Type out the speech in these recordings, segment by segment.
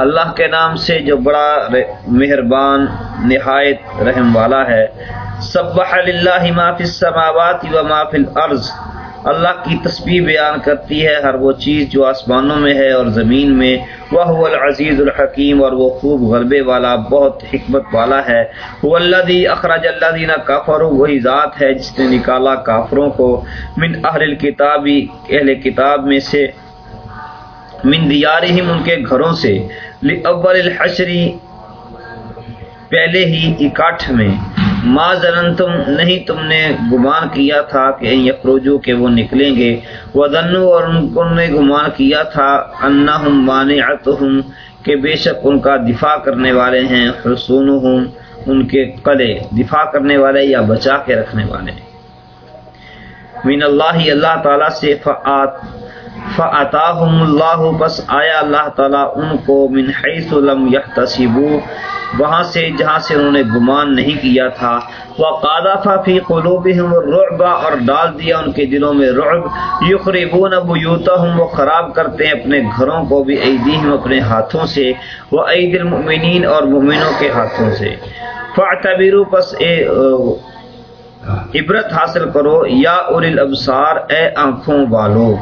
اللہ کے نام سے جو بڑا مہربان، نہایت رحم والا ہے۔ سبح للہ ما فی السماوات و ما فی الارض۔ اللہ کی تسبیح بیان کرتی ہے ہر وہ چیز جو آسمانوں میں ہے اور زمین میں۔ وہ العزیز الحکیم اور وہ خوب غلبے والا، بہت حکمت والا ہے۔ وہ اللہ دی اخراج اللہ دینا کافر وہی ذات ہے جس نے نکالا کافروں کو۔ من اہل الکتابی، اہل کتاب میں سے۔ من دیارہم ان کے گھروں سے۔ اول الحشری پہلے ہی اکاٹھ میں، ما زنن تم نہیں تم نے گمان کیا تھا کہ یخروجو کہ وہ نکلیں گے۔ وزنو اور ان نے گمان کیا تھا انہم مانعتہم کہ بے شک ان کا دفاع کرنے والے ہیں حسونہم ان کے قلے دفاع کرنے والے یا بچا کے رکھنے والے۔ من اللہ اللہ تعالیٰ سے فعات فعطاہم اللہ بس آیا اللہ تعالیٰ ان کو من حیث لم یحتسبو وہاں سے جہاں سے انہوں نے گمان نہیں کیا تھا۔ وہ قادافہ فی قلوبہم الرعبہ اور ڈال دیا ان کے دلوں میں رعب۔ یخربون بیوتہم وہ خراب کرتے ہیں اپنے گھروں کو بھی ایدیہم اپنے ہاتھوں سے۔ وہ عید المؤمنین اور مومنوں کے ہاتھوں سے۔ فاعتبروا پس اے عبرت حاصل کرو۔ یا اول الابصار، اے آنکھوں والو۔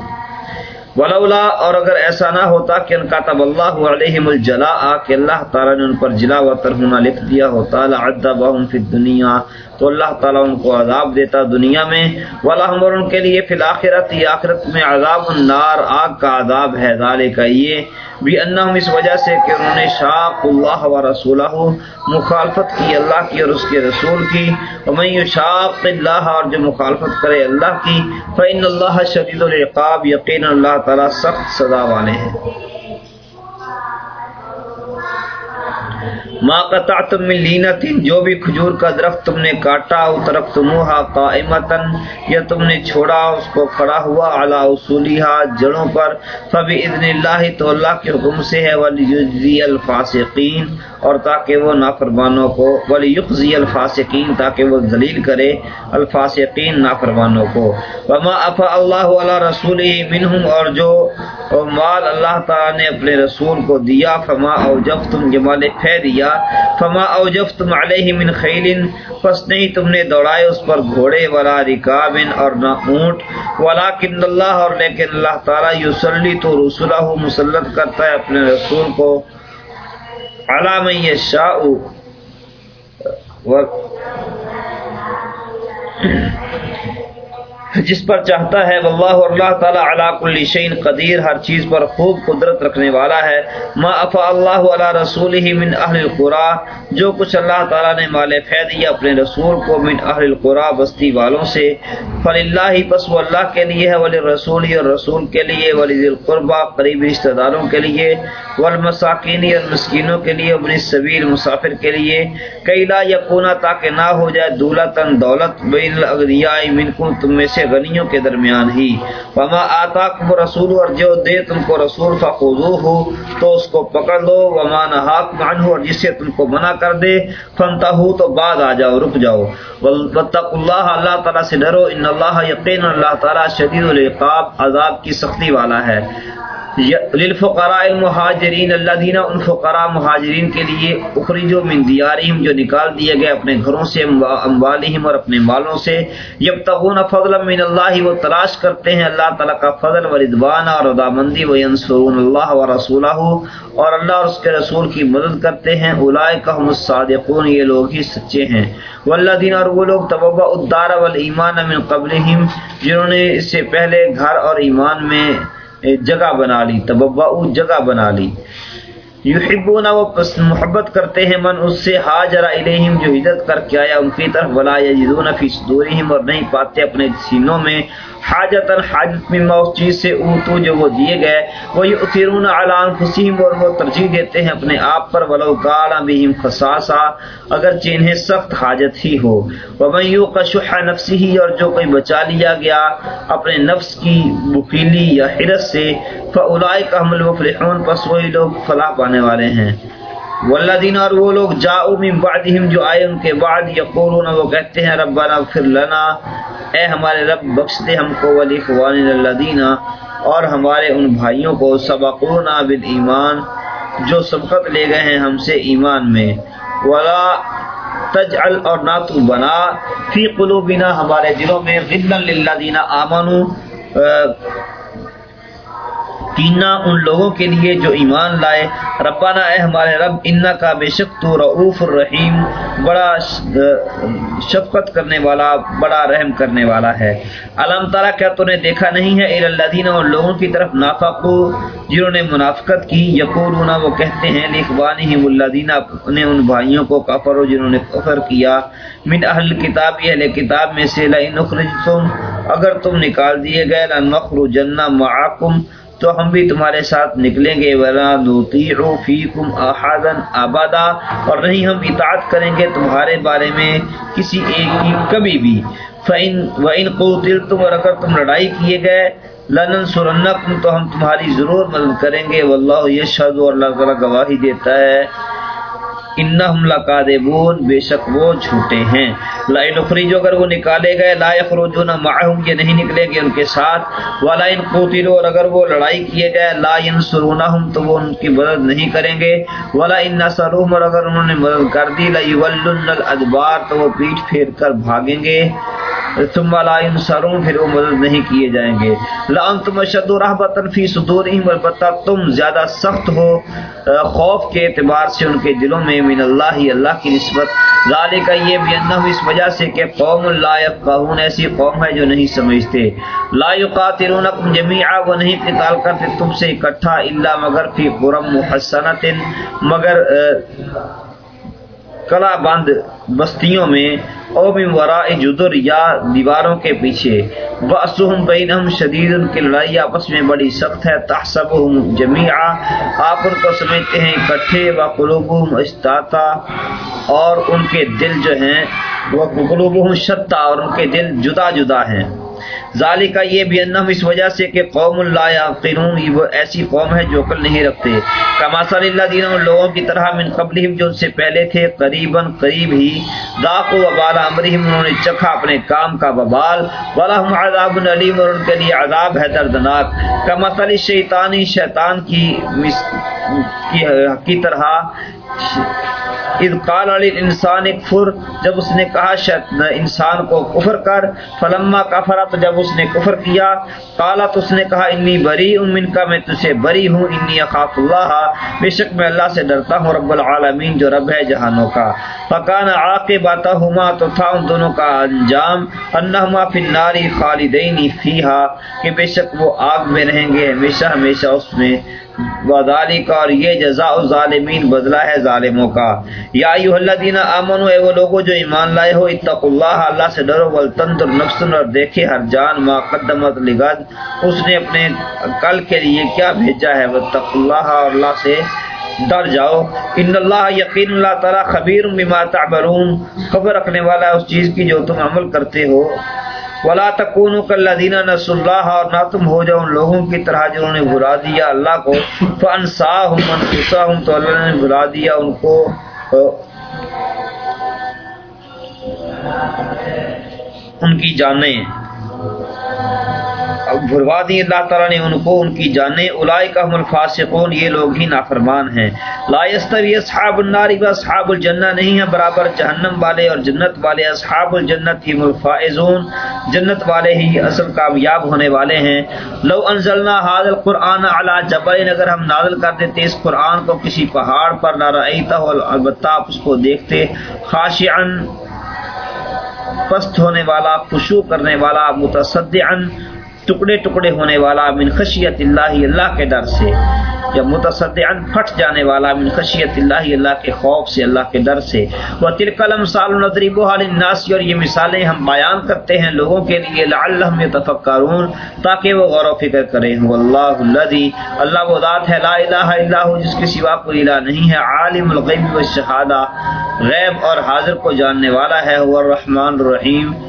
ولولا اور اگر ایسا نہ ہوتا کہ ان کا تب اللہ علیہم الجلا کہ اللہ تعالیٰ نے ان پر جلا و ترہنا لکھ دیا ہوتا، لعذبہم فی الدنیا، تو اللہ تعالیٰ ان کو عذاب دیتا دنیا میں۔ ولہم اور ان کے لیے فی الاخرت آخرت میں عذاب النار، آگ کا عذاب ہے۔ ذالک، یہ بھی انہم اس وجہ سے کہ انہوں نے شاق اللہ و رسولہ مخالفت کی، اللہ کی اور اس کے رسول کی۔ ومن یشاق اللہ اور جو مخالفت کرے اللہ کی، فإن اللہ شدید العقاب یقین اللہ تعالیٰ سخت سزا والے ہیں۔ ما قطعتم من لینت، جو بھی کھجور کا درخت تم نے کاٹا، او طرف تموہا قائمتن یا تم نے چھوڑا، اس کو کھڑا ہوا علی اصولیہا جڑوں پر فبی اذن اللہ تو اللہ کے حکم سے ہے ولی الفاسقین، اور تاکہ وہ نافرمانوں کو ولی یخزی الفاسقین، تاکہ وہ ذلیل کرے الفاسقین نافرمانوں کو۔ وما افا اللہ علی رسول منہم، اور جو مال اللہ تعالی نے اپنے رسول کو دیا، فما اوجفتم جمال پھے دیا فما اوجفتم علیہ من خیل پس نہیں تم نے دوڑائے اس پر گھوڑے ولا رکابن اور نہ اونٹ۔ ولیکن اللہ اور لیکن اللہ تعالی یسلی تو رسولہ مسلط کرتا ہے اپنے رسول کو۔ علام یشاء جس پر چاہتا ہے، واللہ اور اللہ تعالی علی کل شیء قدیر، ہر چیز پر خوب قدرت رکھنے والا ہے۔ ما افا اللہ علی رسولہ من اہل القرى۔ جو کچھ اللہ تعالی نے مال فی دیا اپنے رسول کو من اہل القرى بستی والوں سے فللہ پس وہ اللہ کے لیے ہے ولی رسول اور رسول کے لیے ولی ذی القربى قریبی رشتہ داروں کے لیے، والمساکین اور مسکینوں کے لیے ابن السبیل مسافر کے لیے۔ کئی لا یکونا، تاکہ نہ ہو جائے دولتن دولت، بین الاغنیاء منکم، تم میں سے سے غنیوں کے درمیان ہی۔ وما آتاکم رسول اور جو دے تم کو رسول فخذوہ تو اس کو پکڑ لو۔ وما نہاکم عنہ اور جس سے تم کو منع کر دے۔ فانتہو تو بعد آ جاؤ، رک جاؤ۔ واتقوا اللہ اللہ تعالی سے ڈرو۔ ان اللہ یقین اللہ تعالی شدید العقاب، عذاب کی سختی والا ہے۔ للفقراء المہاجرین اللہ دینا ان فقراء مہاجرین کے لیے اخرجو من دیارہم، جو نکال دیے گئے اپنے گھروں سے، اموالہم اور اپنے مالوں سے۔ یبتغون فضلا من اللہ، وہ تلاش کرتے ہیں اللہ تعالیٰ کا فضل و رضوان اور رضامندی و ینصرون اللہ و رسولہ، اور اللہ اور اس کے رسول کی مدد کرتے ہیں۔ اولئک هم الصادقون، یہ لوگ ہی سچے ہیں۔ والذین، اور وہ لوگ تبوا الدار والایمان من قبلہم، جنہوں نے اس سے پہلے گھر اور ایمان میں جگہ بنا لی تبوا جگہ بنا لی۔ یحبون وہ محبت کرتے ہیں من اس سے حاجر الیہم، جو ہجرت کر کے آیا ان کی طرف، ولا یجدون فی صدورہم، اور نہیں پاتے اپنے سینوں میں۔ حاجت حاجت مما اس چیز سے اوتو جو وہ دیے گئے۔ وہ یؤثرون علی انفسہم، اور وہ ترجیح دیتے ہیں اپنے آپ پر، ولو قال بہم خصاصا اگر انہیں سخت حاجت ہی ہو۔ ومن یوق شح نفسه اور جو کوئی بچا لیا گیا اپنے نفس کی بخیلی یا حرص سے فاولئک هم المفلحون، پس وہی لوگ فلاح پانے والے ہیں۔ والذین، اور وہ لوگ جاؤ من بعدہم، جو آئے ان کے بعد، یقولون، وہ کہتے ہیں، ربنا اغفر لنا۔ اے ہمارے رب، بخش دے ہم کو ولی اخوان الذین، اور ہمارے ان بھائیوں کو، سبقونا بالایمان۔ جو سبقت لے گئے ہیں ہم سے ایمان میں۔ ولا تجعل، اور نہ تو بنا۔ فی قلوبنا، ہمارے دلوں میں، غلا للذین آمنوا۔ کینا ان لوگوں کے لیے جو ایمان لائے۔ ربنا اے ہمارے رب انا کا بے شک تو رعوف الرحیم، بڑا شفقت کرنے والا، بڑا رحم کرنے والا ہے۔ علم تعالیٰ کیا تو نے دیکھا نہیں ہے؟ الدینہ ان لوگوں کی طرف نافقو جنہوں نے منافقت کی۔ یقولون، وہ کہتے ہیں لکھوانی ہی اللہ نے ان بھائیوں کو کافر جنہوں نے کفر کیا۔ من اہل کتاب اہل کتاب میں سے لئن اخرجتم اگر تم نکال دیے گئے، لنخرجن معاکم تو ہم بھی تمہارے ساتھ نکلیں گے، ولا نطیع فیکم احدا ابدا اور نہیں ہم اطاعت کریں گے تمہارے بارے میں کسی ایک کی کبھی بھی۔ فین وین قتلتم اور اگر تم لڑائی کیے گئے لنن سرنکم تو ہم تمہاری ضرور مدد کریں گے۔ واللہ یشهد اور اللہ تعالی گواہی دیتا ہے۔ انہم لقادبون بے شک وہ جھوٹے ہیں۔ لا نخرج اگر وہ نکالے گئے، لا یخرجون معہم، یہ نہیں نکلے گے ان کے ساتھ۔ ولا ان اور اگر وہ لڑائی کیے گئے، لا ینصرونہم، تو وہ ان کی مدد نہیں کریں گے۔ ولا ان نصرهم اور اگر انہوں نے مدد کر دی لا يولن الادبار تو وہ پیٹ پھیر کر بھاگیں گے۔ ثم لا ينصرون، پھر وہ مدد نہیں کیے جائیں گے۔ لا انتم شد رهبتا في صدورهم البتہ تم زیادہ سخت ہو خوف کے اعتبار سے ان کے دلوں میں، من اللہ اللہ کی نسبت۔ ذالک یہ بھی انہم اس وجہ سے کہ قوم لا یفقهون ایسی قوم ہے جو نہیں سمجھتے۔ لا یقاتلونکم جميعا وہ نہیں قتال کرتے تم سے اکٹھا الا مگر فی قرم محسنۃ مگر کلا بند بستیوں میں، او من وراء جدر یا دیواروں کے پیچھے۔ باسہم بینہم شدید ان کی لڑائی آپس میں بڑی سخت ہے۔ تحسبہم جمیعا آپ ان کو سمجھتے ہیں، اکٹھے و قلوبہم اشتاتا۔ اور ان کے دل جو ہیں، وہ قلوبہم شتا اور ان کے دل جدا جدا ہیں۔ ذالک کا یہ بھی انہم اس وجہ سے کہ قوم لا یعقلون وہ ایسی قوم ہے جو عقل نہیں رکھتے۔ کما صلی اللہ دین ان لوگوں کی طرح من قبلہم جو ان سے پہلے تھے قریبا قریب ہی ذاق و وبال امرہم انہوں نے چکھا اپنے کام کا وبال۔ ولہم عذاب علیم اور ان کے لیے عذاب ہے دردناک۔ کما صلی شیطانی شیطان کی کی, کی طرح اذ قال علی الانسان اکفر، جب اس نے کہا انسان کو کفر کر، فلما کفر تو جب اس نے کفر کیا، قالت اس نے کہا، انی بری من کا میں تجھے بری ہوں، انی اخاف اللہ۔ بے شک میں اللہ سے ڈرتا ہوں، رب العالمین، جو رب ہے جہانوں کا۔ فکان عاقبتہما تو تھا ان دونوں کا انجام، انہما فی النار خالدین فیہا، کہ بے شک وہ آگ میں رہیں گے، ہمیشہ ہمیشہ اس میں۔ وزالی کا اور یہ جزاء ظالمین بدلہ ہے ظالموں کا۔ یا ایوہ اللہ الذین آمنو، اے وہ لوگو جو ایمان لائے ہو، اتقوا اللہ اللہ سے ڈرو والتندر نفسن اور دیکھے ہر جان ما قدمت لغد۔ اس نے اپنے کل کے لیے کیا بھیجا ہے؟ واتقوا اللہ، اور اللہ سے ڈر جاؤ۔ ان اللہ یقین اللہ تعالی خبیر بما تعملون۔ خبر رکھنے والا ہے اس چیز کی جو تم عمل کرتے ہو۔ ولا تکون کالذین نسوا اللہ اور نہ تم ہو جاؤ ان لوگوں کی طرح جنہوں نے بھلا دیا اللہ کو۔ فانساہم انفسہم تو اللہ نے بھلا دیا ان کو۔ ان کی جانیں۔ بھروا دی اللہ تعالیٰ نے ان کو، ان کی جانیں۔ اولائک ہم الفاسقون، یہ لوگ ہی نافرمان ہیں۔ لا یستوی اصحاب النار و اصحاب الجنہ نہیں ہیں۔ برابر جہنم والے اور جنت والے اصحاب الجنت ہی الفائزون جنت والے ہی اصل کامیاب ہونے والے ہیں۔ لو انزلنا هذا القرآن على جبل، اگر ہم نازل کر دیتے اس قرآن کو کسی پہاڑ پر، نہ رأیتہ، البتہ آپ اس کو دیکھتے۔ خاشعا، پست ہونے والا، خشوع کرنے والا، متصدعا ٹکڑے ٹکڑے ہونے والا من خشیت اللہ اللہ کے ڈر سے، یا متصدعا پھٹ جانے والا من خشیت اللہ اللہ کے خوف سے، اللہ کے ڈر سے۔ وہ تلکل امثال نضربها للناس، اور یہ مثالیں ہم بیان کرتے ہیں لوگوں کے لیے، لعلهم يتفکرون تاکہ وہ غور و فکر کریں۔ والله الذي، اللہ وہ ذات ہے، لا الہ الا هو جس کے سوا کوئی الہ نہیں ہے۔ عالم الغیب والشہادہ، غیب اور حاضر کو جاننے والا ہے۔ هو الرحمن الرحیم۔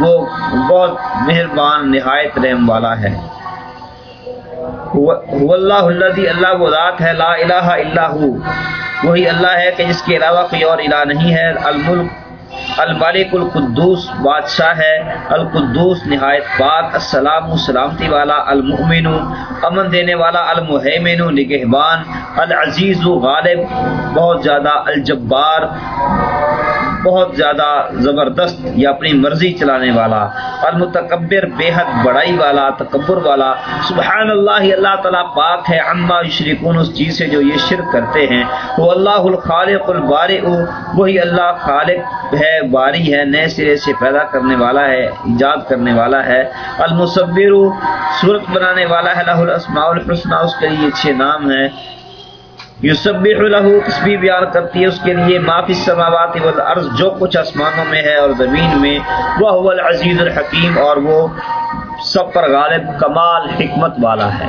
وہ بہت مہربان، نہایت رحم والا ہے۔ اللہ الذی، اللہ وہ ذات ہے، لا الہ الا ہو۔ وہی اللہ ہے کہ جس کے علاوہ کوئی اور الہ نہیں ہے۔ الملک الملک القدوس بادشاہ ہے۔ القدوس نہایت پاک، السلام سلامتی والا، المؤمن، امن دینے والا المحمن نگہبان، العزیز غالب، بہت زیادہ الجبار بہت زیادہ زبردست یا اپنی مرضی چلانے والا، المتکبر، بے حد بڑائی والا، تکبر والا، سبحان اللہ اللہ تعالیٰ پاک ہے اما شریکون اس چیز سے جو یہ شرک کرتے ہیں، وہ اللہ الخالق البارئ، وہی اللہ خالق ہے، باری ہے، نئے سرے سے پیدا کرنے والا ہے، ایجاد کرنے والا ہے، المصور، صورت بنانے والا ہے لہ الاسماء الحسنہ اس کے لیے اچھے نام ہیں۔ یوسبح له تسبیح بیان کرتی ہے اس کے لیے معافی السماوات والارض، جو کچھ آسمانوں میں ہے اور زمین میں وہ هو العزیز الحکیم اور وہ سب پر غالب، کمال، حکمت والا ہے۔